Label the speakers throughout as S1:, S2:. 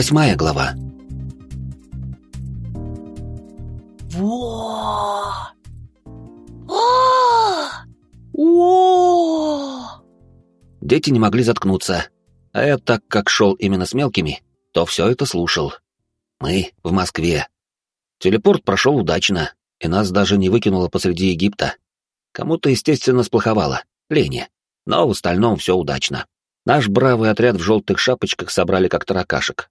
S1: Восьмая глава.
S2: Во! О! О!
S1: Дети не могли заткнуться, а я, так как шел именно с мелкими, то все это слушал. Мы в Москве. Телепорт прошел удачно, и нас даже не выкинуло посреди Египта. Кому-то, естественно, сплоховало, Лене. Но в остальном все удачно. Наш бравый отряд в желтых шапочках собрали как таракашек.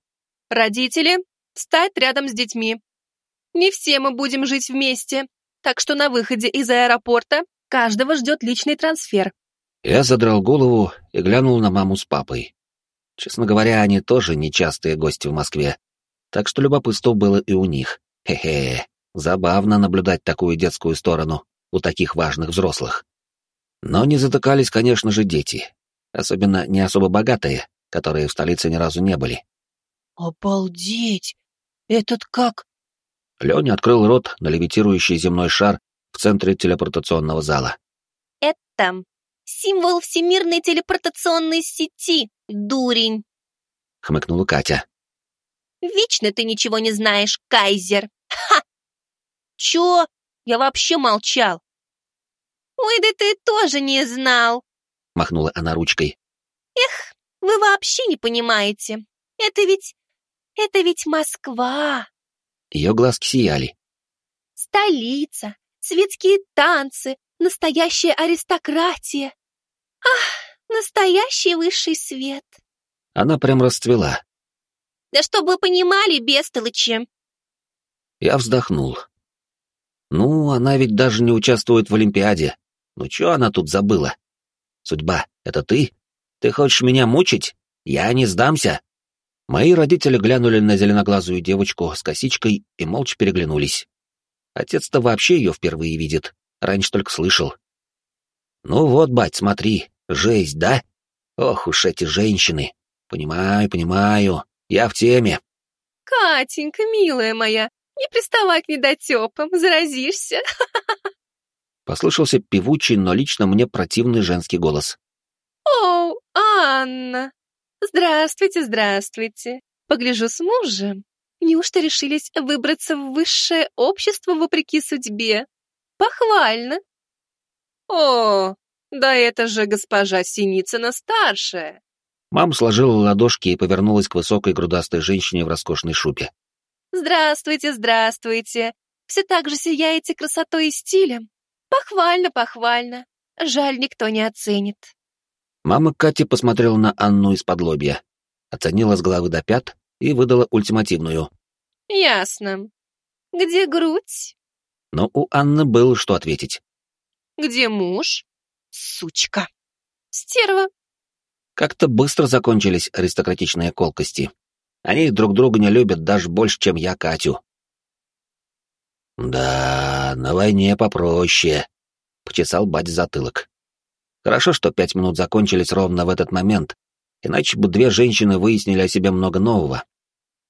S2: Родители, встать рядом с детьми. Не все мы будем жить вместе, так что на выходе из аэропорта каждого ждет личный трансфер.
S1: Я задрал голову и глянул на маму с папой. Честно говоря, они тоже нечастые гости в Москве, так что любопытство было и у них. Хе-хе, забавно наблюдать такую детскую сторону у таких важных взрослых. Но не затыкались, конечно же, дети, особенно не особо богатые, которые в столице ни разу не были.
S2: «Обалдеть! Этот как?»
S1: Леня открыл рот на левитирующий земной шар в центре телепортационного зала.
S2: «Это символ всемирной телепортационной сети, дурень!»
S1: — хмыкнула Катя.
S2: «Вечно ты ничего не знаешь, кайзер! Ха! Чё? Я вообще молчал!» «Ой, да ты тоже не знал!»
S1: — махнула она ручкой.
S2: «Эх, вы вообще не понимаете! Это ведь... это ведь Москва!»
S1: Ее глазки сияли.
S2: «Столица, светские танцы, настоящая аристократия! Ах, настоящий высший свет!»
S1: Она прям расцвела.
S2: «Да чтоб вы понимали, бестолычи!»
S1: Я вздохнул. Ну, она ведь даже не участвует в Олимпиаде. Ну чё она тут забыла? Судьба, это ты? Ты хочешь меня мучить? Я не сдамся. Мои родители глянули на зеленоглазую девочку с косичкой и молча переглянулись. Отец-то вообще ее впервые видит, раньше только слышал. Ну вот, бать, смотри, жесть, да? Ох уж эти женщины. Понимаю, понимаю, я в теме.
S2: Катенька, милая моя, не приставай к недотепам, заразишься.
S1: Послышался певучий, но лично мне противный женский голос.
S2: «О, Анна! Здравствуйте, здравствуйте! Погляжу с мужем. Неужто решились выбраться в высшее общество вопреки судьбе? Похвально!» «О, да это же госпожа Синицына-старшая!»
S1: Мама сложила ладошки и повернулась к высокой грудастой женщине в роскошной шубе.
S2: «Здравствуйте, здравствуйте! Все так же сияете красотой и стилем. Похвально, похвально. Жаль, никто не оценит.
S1: Мама Кати посмотрела на Анну из-под лобья, оценила с головы до пят и выдала ультимативную.
S2: Ясно. Где грудь?
S1: Но у Анны было что ответить.
S2: Где муж? Сучка. Стерва.
S1: Как-то быстро закончились аристократичные колкости. Они друг друга не любят даже больше, чем я Катю. «Да, на войне попроще», — почесал бать затылок. Хорошо, что пять минут закончились ровно в этот момент, иначе бы две женщины выяснили о себе много нового.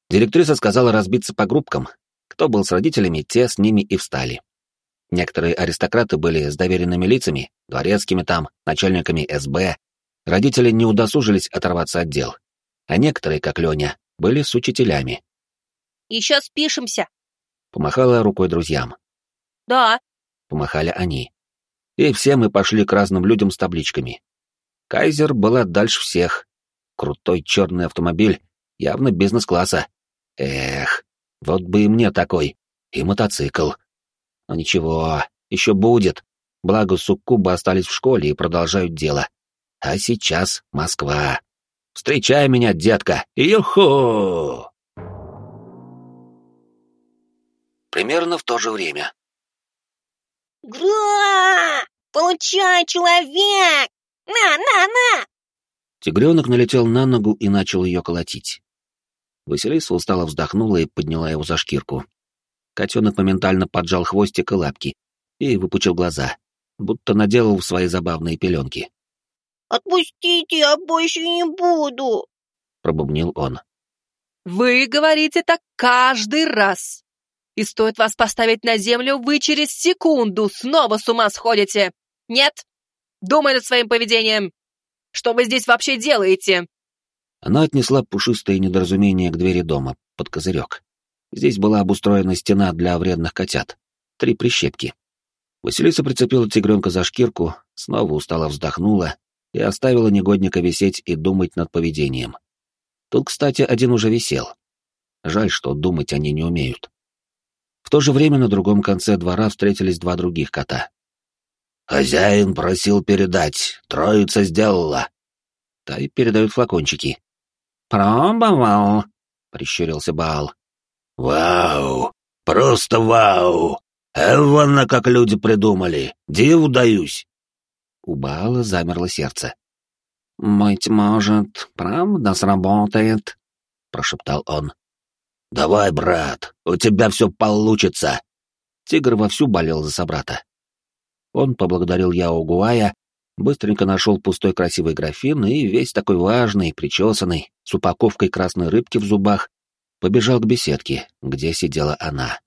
S1: Директриса сказала разбиться по группкам. Кто был с родителями, те с ними и встали. Некоторые аристократы были с доверенными лицами, дворецкими там, начальниками СБ. Родители не удосужились оторваться от дел. А некоторые, как Леня, были с учителями.
S2: «Еще спишемся»,
S1: Помахала рукой друзьям.
S2: «Да», —
S1: помахали они. И все мы пошли к разным людям с табличками. Кайзер была дальше всех. Крутой черный автомобиль, явно бизнес-класса. Эх, вот бы и мне такой. И мотоцикл. Но ничего, еще будет. Благо, суккубы остались в школе и продолжают дело. А сейчас Москва. Встречай меня, детка! Юху! Примерно в то же время.
S2: «Гра! Получай, человек! На, на, на!»
S1: Тигренок налетел на ногу и начал ее колотить. Василиса устало вздохнула и подняла его за шкирку. Котенок моментально поджал хвостик и лапки и выпучил глаза, будто наделал в свои забавные пеленки.
S2: «Отпустите, я больше не буду!»
S1: — пробубнил он.
S2: «Вы говорите так каждый раз!» И стоит вас поставить на землю, вы через секунду снова с ума сходите. Нет? Думай над своим поведением. Что вы здесь вообще делаете?
S1: Она отнесла пушистое недоразумение к двери дома, под козырек. Здесь была обустроена стена для вредных котят. Три прищепки. Василиса прицепила тигренка за шкирку, снова устало вздохнула и оставила негодника висеть и думать над поведением. Тут, кстати, один уже висел. Жаль, что думать они не умеют. В то же время на другом конце двора встретились два других кота.
S3: «Хозяин просил передать, троица сделала».
S1: Та и передают флакончики.
S4: «Пробовал», —
S1: прищурился Баал.
S3: «Вау! Просто вау! Эвана, как люди придумали! Диву даюсь!»
S1: У Баала замерло сердце.
S4: «Быть может, правда сработает?» — прошептал он.
S3: «Давай, брат, у тебя все получится!»
S1: Тигр вовсю болел за собрата. Он поблагодарил Яо Гуая, быстренько нашел пустой красивый графин и, весь такой важный, причесанный, с упаковкой красной рыбки в зубах, побежал к беседке, где сидела она.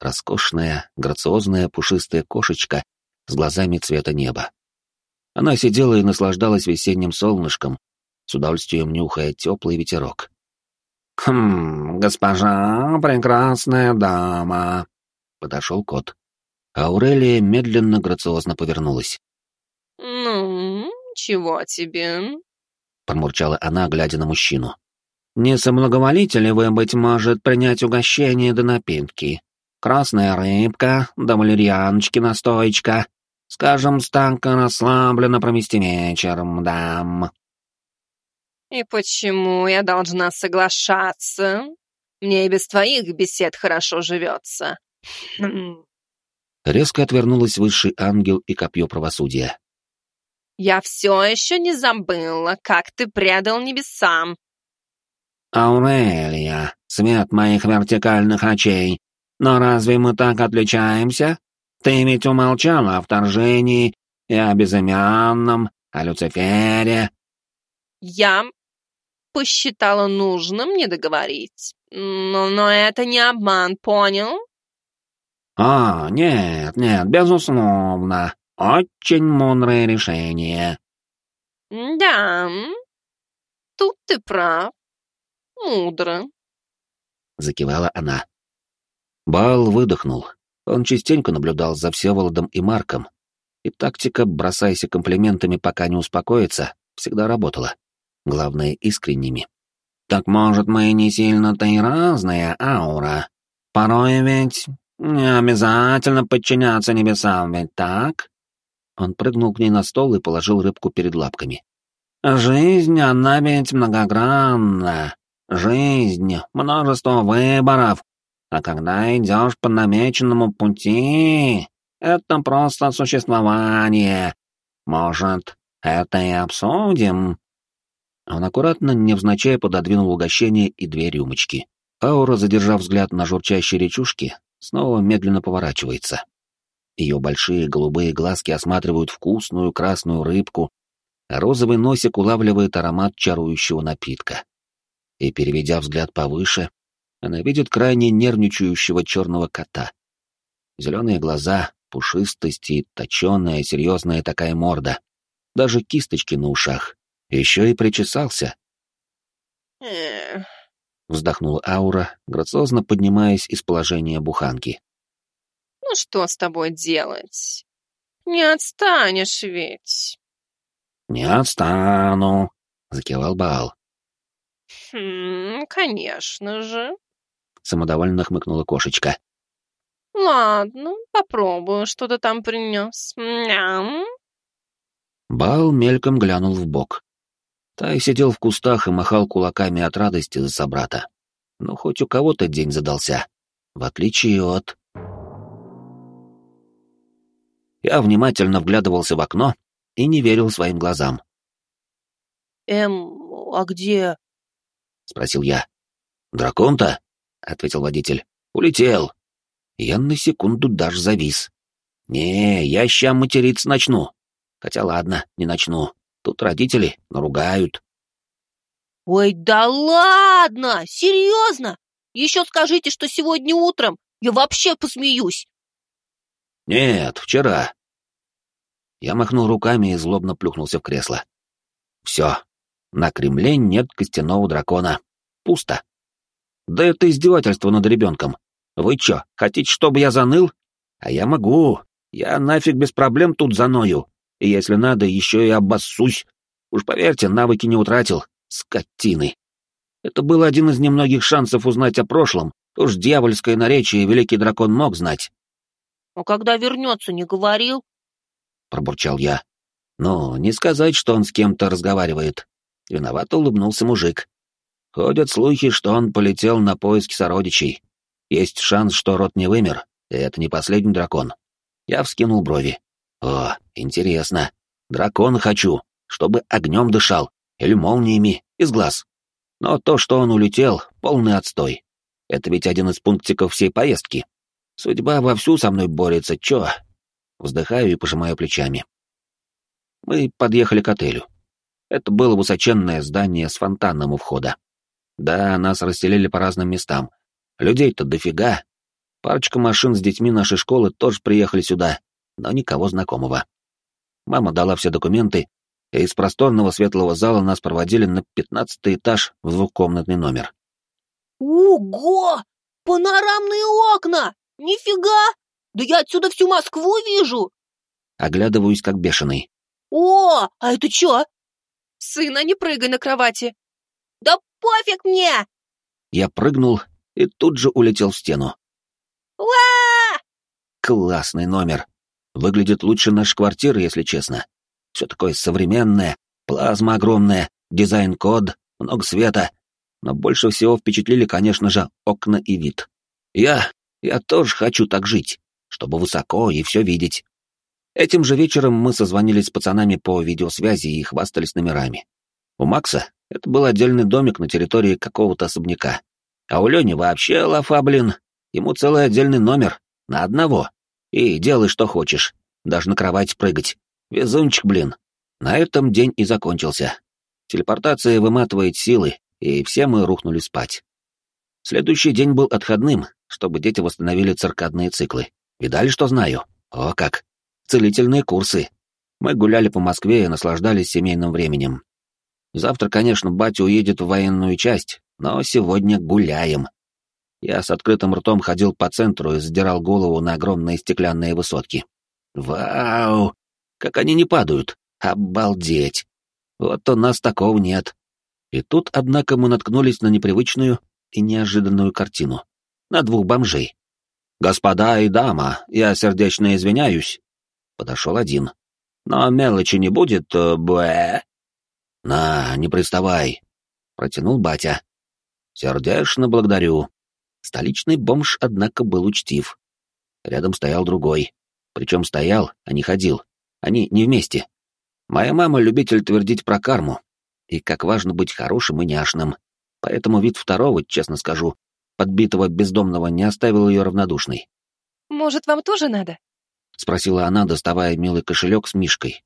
S1: Роскошная, грациозная, пушистая кошечка с глазами цвета неба. Она сидела и наслаждалась весенним солнышком, с удовольствием нюхая теплый ветерок.
S4: «Хм, госпожа, прекрасная дама!» — подошел кот.
S1: Аурелия медленно, грациозно повернулась.
S2: «Ну, чего тебе?»
S1: — промурчала она, глядя на мужчину.
S4: «Не соблаговолите ли вы, быть может, принять угощение да напитки? Красная рыбка, да валерьяночки настоечка. Скажем, станка расслабленно провести вечер, дам».
S2: «И почему я должна соглашаться? Мне и без твоих бесед хорошо живется». Хм.
S1: Резко отвернулась высший ангел и копье правосудия.
S2: «Я все еще не забыла, как ты предал небесам».
S4: «Аурелия, свет моих вертикальных очей, но разве мы так отличаемся? Ты ведь умолчала о вторжении и о безымянном, о Люцифере».
S2: «Я посчитала нужным не договорить. Но, но это не обман, понял?»
S4: «А, нет, нет, безусловно. Очень мудрое решение».
S2: «Да, тут ты прав. Мудро», —
S1: закивала она. Бал выдохнул. Он частенько наблюдал за Всеволодом и Марком, и тактика «бросайся комплиментами, пока не успокоится» всегда работала. Главное, искренними.
S4: «Так, может, мы не сильно-то и разная аура? Порой ведь не обязательно подчиняться небесам, ведь так?»
S1: Он прыгнул к ней на стол и положил рыбку перед лапками.
S4: «Жизнь, она ведь многогранна. Жизнь, множество выборов. А когда идешь по намеченному пути, это просто существование. Может, это и обсудим?»
S1: Он аккуратно, невзначай пододвинул угощение и две рюмочки. Аура, задержав взгляд на журчащие речушки, снова медленно поворачивается. Ее большие голубые глазки осматривают вкусную красную рыбку, а розовый носик улавливает аромат чарующего напитка. И, переведя взгляд повыше, она видит крайне нервничающего черного кота. Зеленые глаза, пушистость и точеная, серьезная такая морда. Даже кисточки на ушах. Еще и причесался. Вздохнула Аура, грациозно поднимаясь из положения буханки.
S2: ну что с тобой делать? Не отстанешь ведь.
S4: «Не отстану», — закивал Баал.
S2: Хм, конечно же.
S1: Самодовольно хмыкнула кошечка.
S2: Ладно, попробую, что ты там принес. Ням.
S1: Баал мельком глянул в бок. Тай сидел в кустах и махал кулаками от радости за собрата. Ну, хоть у кого-то день задался. В отличие от... Я внимательно вглядывался в окно и не верил своим глазам.
S2: Эм, а где?
S1: — спросил я. «Дракон-то?» — ответил водитель. «Улетел». Я на секунду даже завис. «Не, я ща материться начну. Хотя ладно, не начну. Тут родители наругают».
S2: Ой, да ладно! Серьезно? Еще скажите, что сегодня утром я вообще посмеюсь.
S1: «Нет, вчера». Я махнул руками и злобно плюхнулся в кресло. «Все, На Кремле нет костяного дракона. Пусто. Да это издевательство над ребенком. Вы чё, хотите, чтобы я заныл? А я могу. Я нафиг без проблем тут заною. И если надо, еще и обоссусь. Уж поверьте, навыки не утратил. Скотины. Это был один из немногих шансов узнать о прошлом. Уж дьявольское наречие великий дракон мог знать.
S2: «А когда вернется, не говорил?»
S1: — пробурчал я. «Ну, не сказать, что он с кем-то разговаривает». Виновато улыбнулся мужик. Ходят слухи, что он полетел на поиски сородичей. Есть шанс, что род не вымер, и это не последний дракон. Я вскинул брови. О, интересно. Дракон хочу, чтобы огнем дышал, или молниями, из глаз. Но то, что он улетел, полный отстой. Это ведь один из пунктиков всей поездки. Судьба вовсю со мной борется, чё? Вздыхаю и пожимаю плечами. Мы подъехали к отелю. Это было высоченное здание с фонтаном у входа. Да, нас расстелили по разным местам. Людей-то дофига. Парочка машин с детьми нашей школы тоже приехали сюда, но никого знакомого. Мама дала все документы, и из просторного светлого зала нас проводили на пятнадцатый этаж в двухкомнатный номер.
S2: «Ого! Панорамные окна! Нифига! Да я отсюда всю Москву вижу!»
S1: Оглядываюсь как бешеный.
S2: «О, а это чё?» «Сына, не прыгай на кровати!» «Да пофиг мне!»
S1: Я прыгнул и тут же улетел в стену.
S2: «Ва!»
S1: Классный номер. Выглядит лучше нашей квартиры, если честно. Все такое современное, плазма огромная, дизайн-код, много света. Но больше всего впечатлили, конечно же, окна и вид. Я, я тоже хочу так жить, чтобы высоко и все видеть. Этим же вечером мы созвонились с пацанами по видеосвязи и хвастались номерами. У Макса это был отдельный домик на территории какого-то особняка. А у Лени вообще лафа, блин. Ему целый отдельный номер, на одного. И делай, что хочешь, даже на кровать прыгать. Везунчик, блин. На этом день и закончился. Телепортация выматывает силы, и все мы рухнули спать. Следующий день был отходным, чтобы дети восстановили циркадные циклы. Видали, что знаю? О, как! Целительные курсы. Мы гуляли по Москве и наслаждались семейным временем. Завтра, конечно, батя уедет в военную часть, но сегодня гуляем. Я с открытым ртом ходил по центру и задирал голову на огромные стеклянные высотки. Вау! Как они не падают! Обалдеть! Вот у нас такого нет. И тут, однако, мы наткнулись на непривычную и неожиданную картину. На двух бомжей. «Господа и дама, я сердечно извиняюсь». Подошел один. «Но мелочи не будет, э, бэ...» «На, не приставай», — протянул батя. «Сердечно благодарю». Столичный бомж, однако, был учтив. Рядом стоял другой. Причем стоял, а не ходил. Они не вместе. Моя мама любитель твердить про карму. И как важно быть хорошим и няшным. Поэтому вид второго, честно скажу, подбитого бездомного, не оставил ее равнодушной.
S2: «Может, вам тоже надо?»
S1: — спросила она, доставая милый кошелек с мишкой.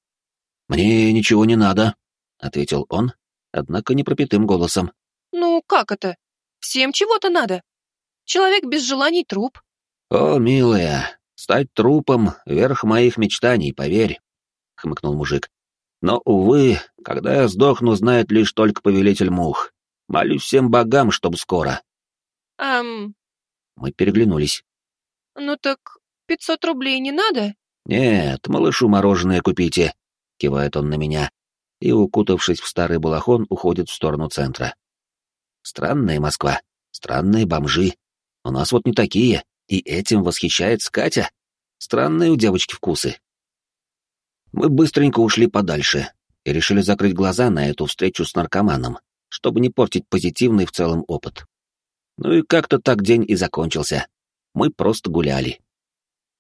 S1: «Мне ничего не надо», — ответил он, однако не пропитым голосом.
S2: «Ну, как это? Всем чего-то надо. Человек без желаний — труп».
S1: «О, милая, стать трупом — верх моих мечтаний, поверь», — хмыкнул мужик. «Но, увы, когда я сдохну, знает лишь только повелитель мух. Молюсь всем богам, чтоб скоро».
S2: «Ам...»
S1: Мы переглянулись.
S2: «Ну так пятьсот рублей не надо?»
S1: «Нет, малышу мороженое купите», — кивает он на меня, и, укутавшись в старый балахон, уходит в сторону центра. Странная Москва, странные бомжи. У нас вот не такие, и этим восхищается Катя. Странные у девочки вкусы. Мы быстренько ушли подальше и решили закрыть глаза на эту встречу с наркоманом, чтобы не портить позитивный в целом опыт. Ну и как-то так день и закончился. Мы просто гуляли.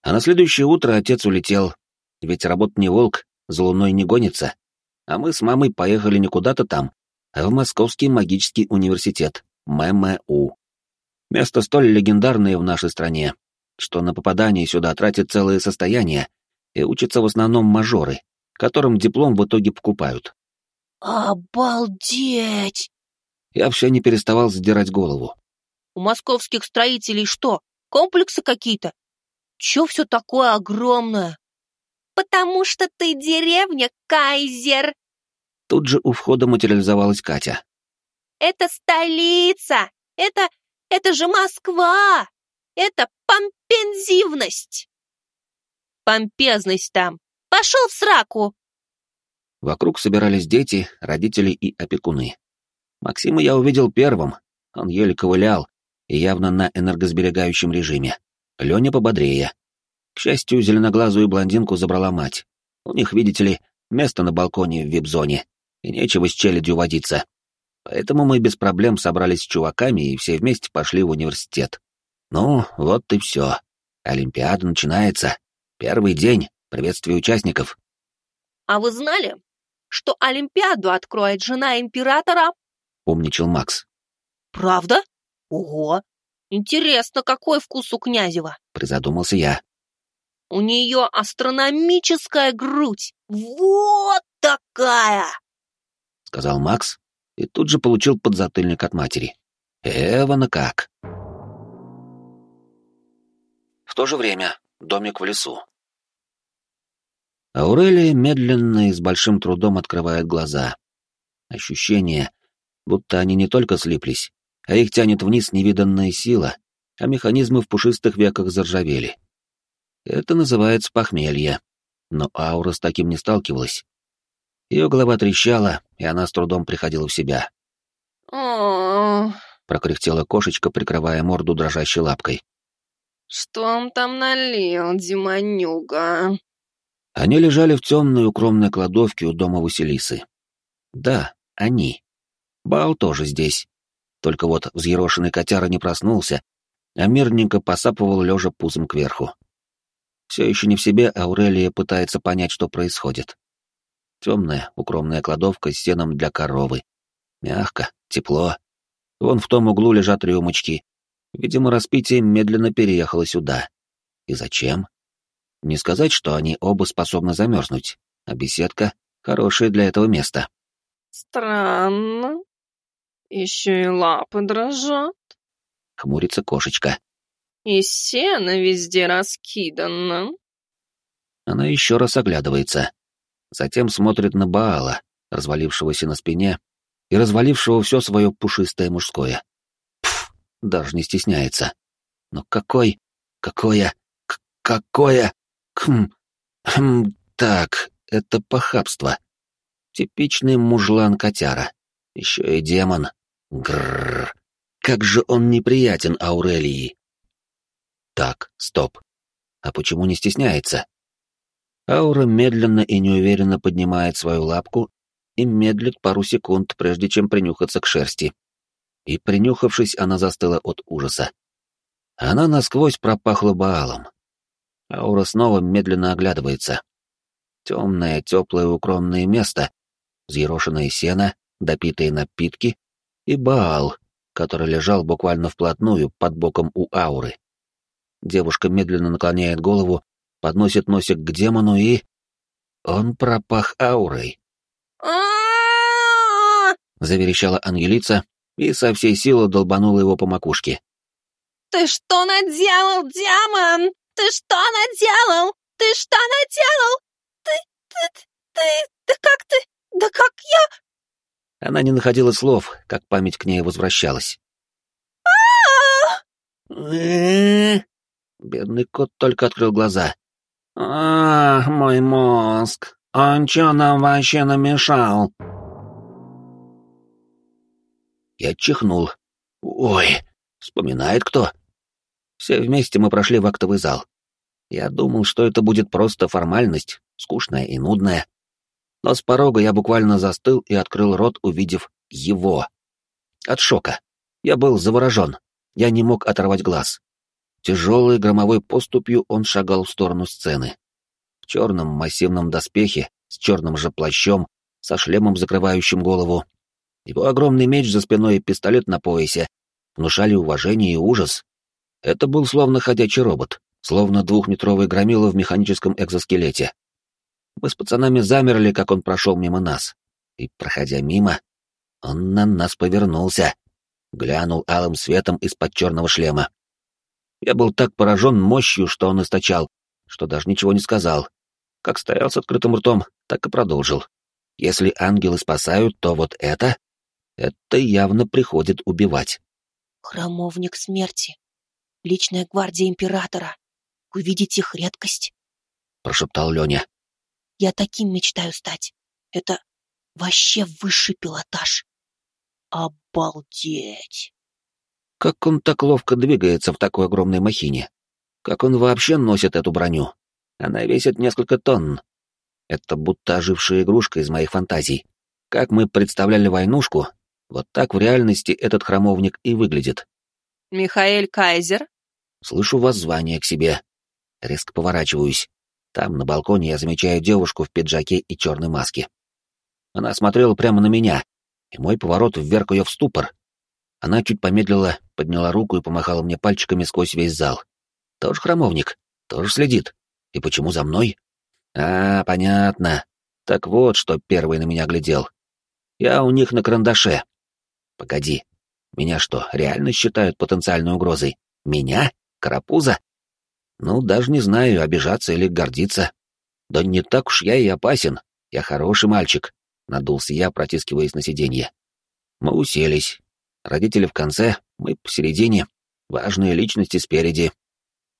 S1: А на следующее утро отец улетел, ведь работа не волк, за луной не гонится. А мы с мамой поехали не куда-то там, а в Московский магический университет, ММУ. Место столь легендарное в нашей стране, что на попадание сюда тратят целое состояние, и учатся в основном мажоры, которым диплом в итоге покупают.
S2: «Обалдеть!»
S1: Я все не переставал задирать голову.
S2: «У московских строителей что, комплексы какие-то? Че все такое огромное?» «Потому что ты деревня, Кайзер!»
S1: Тут же у входа материализовалась Катя.
S2: Это столица! Это... это же Москва! Это помпензивность! Помпезность там! Пошел в сраку!
S1: Вокруг собирались дети, родители и опекуны. Максима я увидел первым. Он еле ковылял и явно на энергосберегающем режиме. Леня пободрее. К счастью, зеленоглазую блондинку забрала мать. У них, видите ли, место на балконе в вип-зоне, и нечего с челядью водиться. Поэтому мы без проблем собрались с чуваками и все вместе пошли в университет. Ну, вот и все. Олимпиада начинается. Первый день. Приветствие участников.
S2: А вы знали, что Олимпиаду откроет жена императора?
S1: Умничал Макс.
S2: Правда? Ого! Интересно, какой вкус у Князева?
S1: Призадумался я.
S2: У нее астрономическая грудь. Вот такая!
S1: Сказал Макс и тут же получил подзатыльник от матери. Эвана как? В то же время домик в лесу. Аурелия медленно и с большим трудом открывает глаза. Ощущение, будто они не только слиплись, а их тянет вниз невиданная сила, а механизмы в пушистых веках заржавели. Это называется похмелье, но аура с таким не сталкивалась. Ее голова трещала, и она с трудом приходила в себя. прокряхтела кошечка, прикрывая морду дрожащей лапкой.
S2: «Что он там налил, Димонюга?»
S1: Они лежали в темной укромной кладовке у дома Василисы. Да, они. Бал тоже здесь. Только вот взъерошенный котяра не проснулся, а мирненько посапывал лежа пузом кверху. Все еще не в себе Аурелия пытается понять, что происходит. Темная, укромная кладовка с сеном для коровы. Мягко, тепло. Вон в том углу лежат рюмочки. Видимо, распитие медленно переехало сюда. И зачем? Не сказать, что они оба способны замерзнуть, а беседка — хорошая для этого места.
S2: «Странно. Еще и лапы дрожат», —
S1: хмурится кошечка.
S2: «И сено везде раскидано».
S1: Она еще раз оглядывается затем смотрит на Баала, развалившегося на спине и развалившего все свое пушистое мужское. Пф, даже не стесняется. Но какой, какое, какое, хм, хм, так, это похабство. Типичный мужлан-котяра. Еще и демон. Грррр. Как же он неприятен Аурелии. Так, стоп. А почему не стесняется? Аура медленно и неуверенно поднимает свою лапку и медлит пару секунд, прежде чем принюхаться к шерсти. И принюхавшись, она застыла от ужаса. Она насквозь пропахла Баалом. Аура снова медленно оглядывается. Темное, теплое, укромное место, взъерошенное сено, допитые напитки и Баал, который лежал буквально вплотную под боком у ауры. Девушка медленно наклоняет голову подносит носик к демону и... Он пропах аурой. Заверещала Ангелица и со всей силы долбанула его по макушке.
S2: «Ты что наделал, демон? Ты что наделал? Ты что наделал? Ты, ты, ты, да как ты, да как я...»
S1: Она не находила слов, как память к ней возвращалась. Бедный кот только открыл глаза. «Ах, мой мозг, он чё нам вообще намешал?» Я чихнул. «Ой, вспоминает кто?» Все вместе мы прошли в актовый зал. Я думал, что это будет просто формальность, скучная и нудная. Но с порога я буквально застыл и открыл рот, увидев его. От шока. Я был заворожен. Я не мог оторвать глаз. Тяжелой громовой поступью он шагал в сторону сцены. В черном массивном доспехе, с черным же плащом, со шлемом, закрывающим голову. Его огромный меч за спиной и пистолет на поясе внушали уважение и ужас. Это был словно ходячий робот, словно двухметровый громила в механическом экзоскелете. Мы с пацанами замерли, как он прошел мимо нас. И, проходя мимо, он на нас повернулся, глянул алым светом из-под черного шлема. Я был так поражен мощью, что он источал, что даже ничего не сказал. Как стоял с открытым ртом, так и продолжил. Если ангелы спасают, то вот это... Это явно приходит убивать.
S2: Храмовник смерти. Личная гвардия императора. Увидеть их редкость.
S1: Прошептал Леня.
S2: Я таким мечтаю стать. Это вообще высший пилотаж. Обалдеть.
S1: Как он так ловко двигается в такой огромной махине? Как он вообще носит эту броню? Она весит несколько тонн. Это будто ожившая игрушка из моих фантазий. Как мы представляли войнушку, вот так в реальности этот храмовник и выглядит.
S2: Михаэль Кайзер?
S1: Слышу воззвание к себе. Резко поворачиваюсь. Там, на балконе, я замечаю девушку в пиджаке и черной маске. Она смотрела прямо на меня, и мой поворот вверх ее в ступор. Она чуть помедлила, подняла руку и помахала мне пальчиками сквозь весь зал. Тоже храмовник, тоже следит. И почему за мной? А, понятно. Так вот, что первый на меня глядел. Я у них на карандаше. Погоди. Меня что, реально считают потенциальной угрозой? Меня? Карапуза? Ну, даже не знаю, обижаться или гордиться. Да не так уж я и опасен. Я хороший мальчик. Надулся я, протискиваясь на сиденье. Мы уселись. Родители в конце, мы посередине. Важные личности спереди.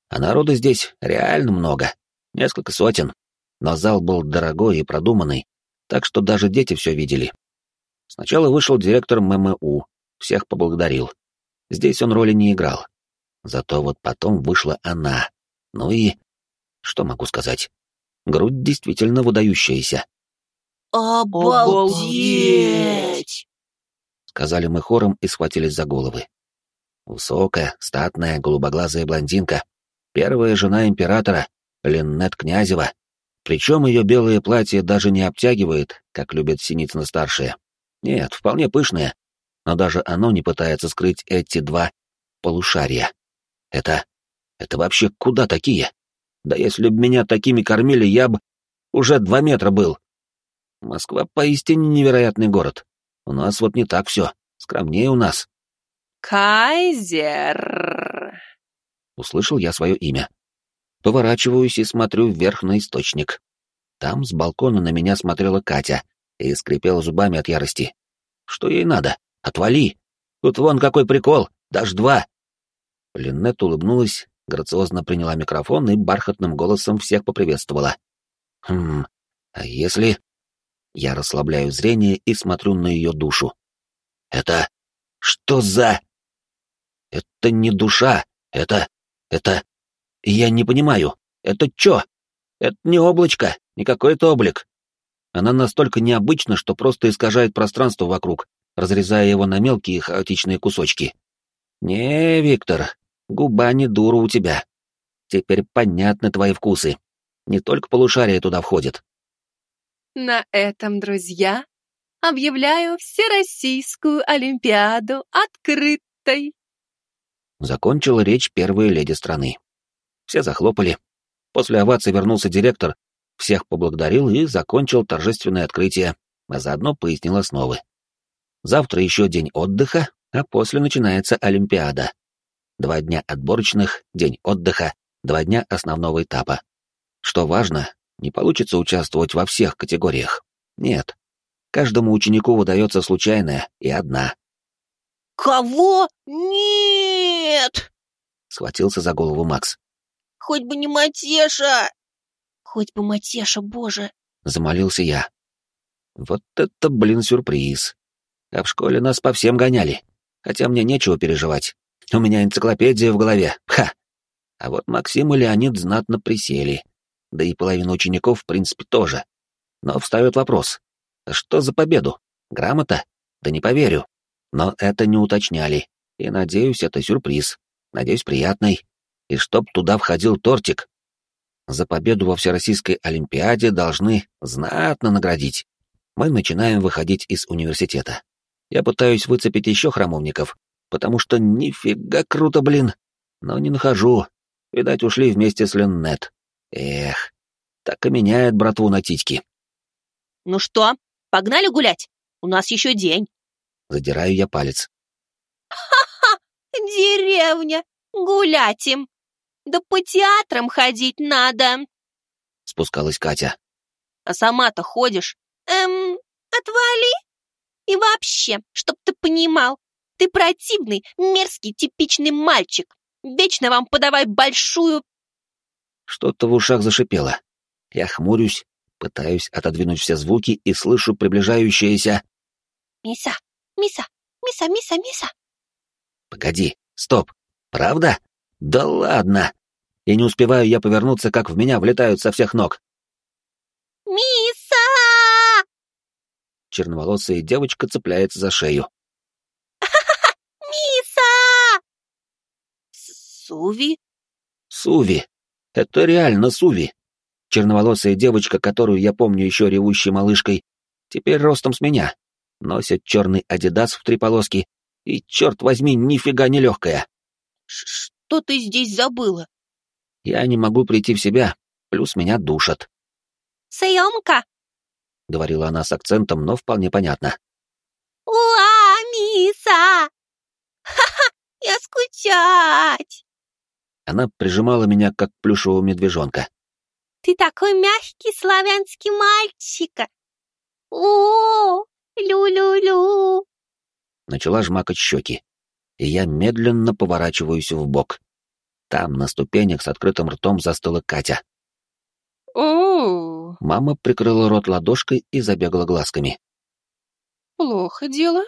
S1: А народу здесь реально много. Несколько сотен но зал был дорогой и продуманный, так что даже дети все видели. Сначала вышел директор ММУ, всех поблагодарил. Здесь он роли не играл. Зато вот потом вышла она. Ну и... Что могу сказать? Грудь действительно выдающаяся.
S2: «Обалдеть!»
S1: Сказали мы хором и схватились за головы. Высокая, статная, голубоглазая блондинка, первая жена императора, Линнет Князева, причем ее белое платье даже не обтягивает, как любят Синицына-старшие. Нет, вполне пышное, но даже оно не пытается скрыть эти два полушария. Это... это вообще куда такие? Да если б меня такими кормили, я бы уже два метра был. Москва поистине невероятный город. У нас вот не так все, скромнее у нас.
S2: Кайзер.
S1: Услышал я свое имя. Поворачиваюсь и смотрю вверх на источник. Там с балкона на меня смотрела Катя и скрипела зубами от ярости. Что ей надо? Отвали! Тут вон какой прикол, даже два! Линнет улыбнулась, грациозно приняла микрофон и бархатным голосом всех поприветствовала. Хм, а если... Я расслабляю зрение и смотрю на ее душу. Это... Что за... Это не душа, это... Это... Я не понимаю, это чё? Это не облачко, не какой-то облик. Она настолько необычна, что просто искажает пространство вокруг, разрезая его на мелкие хаотичные кусочки. Не, Виктор, губа не дура у тебя. Теперь понятны твои вкусы. Не только полушария туда входит.
S2: На этом, друзья, объявляю Всероссийскую Олимпиаду открытой.
S1: Закончила речь первая леди страны. Все захлопали. После овации вернулся директор, всех поблагодарил и закончил торжественное открытие, а заодно пояснил основы. Завтра еще день отдыха, а после начинается Олимпиада. Два дня отборочных, день отдыха, два дня основного этапа. Что важно, не получится участвовать во всех категориях. Нет. Каждому ученику выдается случайная и одна.
S2: «Кого? Нет!»
S1: — схватился за голову Макс.
S2: Хоть бы не Матеша! Хоть бы Матеша, боже!»
S1: — замолился я. «Вот это, блин, сюрприз. А в школе нас по всем гоняли. Хотя мне нечего переживать. У меня энциклопедия в голове. Ха! А вот Максим и Леонид знатно присели. Да и половина учеников, в принципе, тоже. Но встает вопрос. Что за победу? Грамота? Да не поверю. Но это не уточняли. И надеюсь, это сюрприз. Надеюсь, приятный и чтоб туда входил тортик. За победу во Всероссийской Олимпиаде должны знатно наградить. Мы начинаем выходить из университета. Я пытаюсь выцепить еще храмовников, потому что нифига круто, блин. Но не нахожу. Видать, ушли вместе с Леннет. Эх, так и меняет братву на титьки.
S2: Ну что, погнали гулять? У нас еще день.
S1: Задираю я палец.
S2: Ха-ха, деревня, гулять им. Да по театрам ходить надо.
S1: Спускалась Катя.
S2: А сама-то ходишь? Эм, Отвали! И вообще, чтоб ты понимал, ты противный, мерзкий, типичный мальчик. Вечно вам подавай большую...
S1: Что-то в ушах зашипело. Я хмурюсь, пытаюсь отодвинуть все звуки и слышу приближающееся...
S2: Миса, Миса, Миса, Миса, Миса.
S1: Погоди, стоп. Правда? Да ладно. И не успеваю я повернуться, как в меня влетают со всех ног.
S2: Миса!
S1: Черноволосая девочка цепляется за шею.
S2: Миса! Суви?
S1: Суви. Это реально Суви. Черноволосая девочка, которую я помню еще ревущей малышкой, теперь ростом с меня. Носит черный адидас в три полоски и, черт возьми, нифига не легкая.
S2: Что ты здесь забыла?
S1: Я не могу прийти в себя, плюс меня душат.
S2: Съемка!
S1: — говорила она с акцентом, но вполне понятно.
S2: «Уа, Миса! Ха-ха, я скучать!»
S1: Она прижимала меня, как плюшевого медвежонка.
S2: «Ты такой мягкий славянский мальчик! О, лю-лю-лю!»
S1: Начала жмакать щеки, и я медленно поворачиваюсь в бок. Там, на ступенях с открытым ртом, застыла Катя.
S5: О,
S1: Мама прикрыла рот ладошкой и забегала глазками.
S5: плохо дело.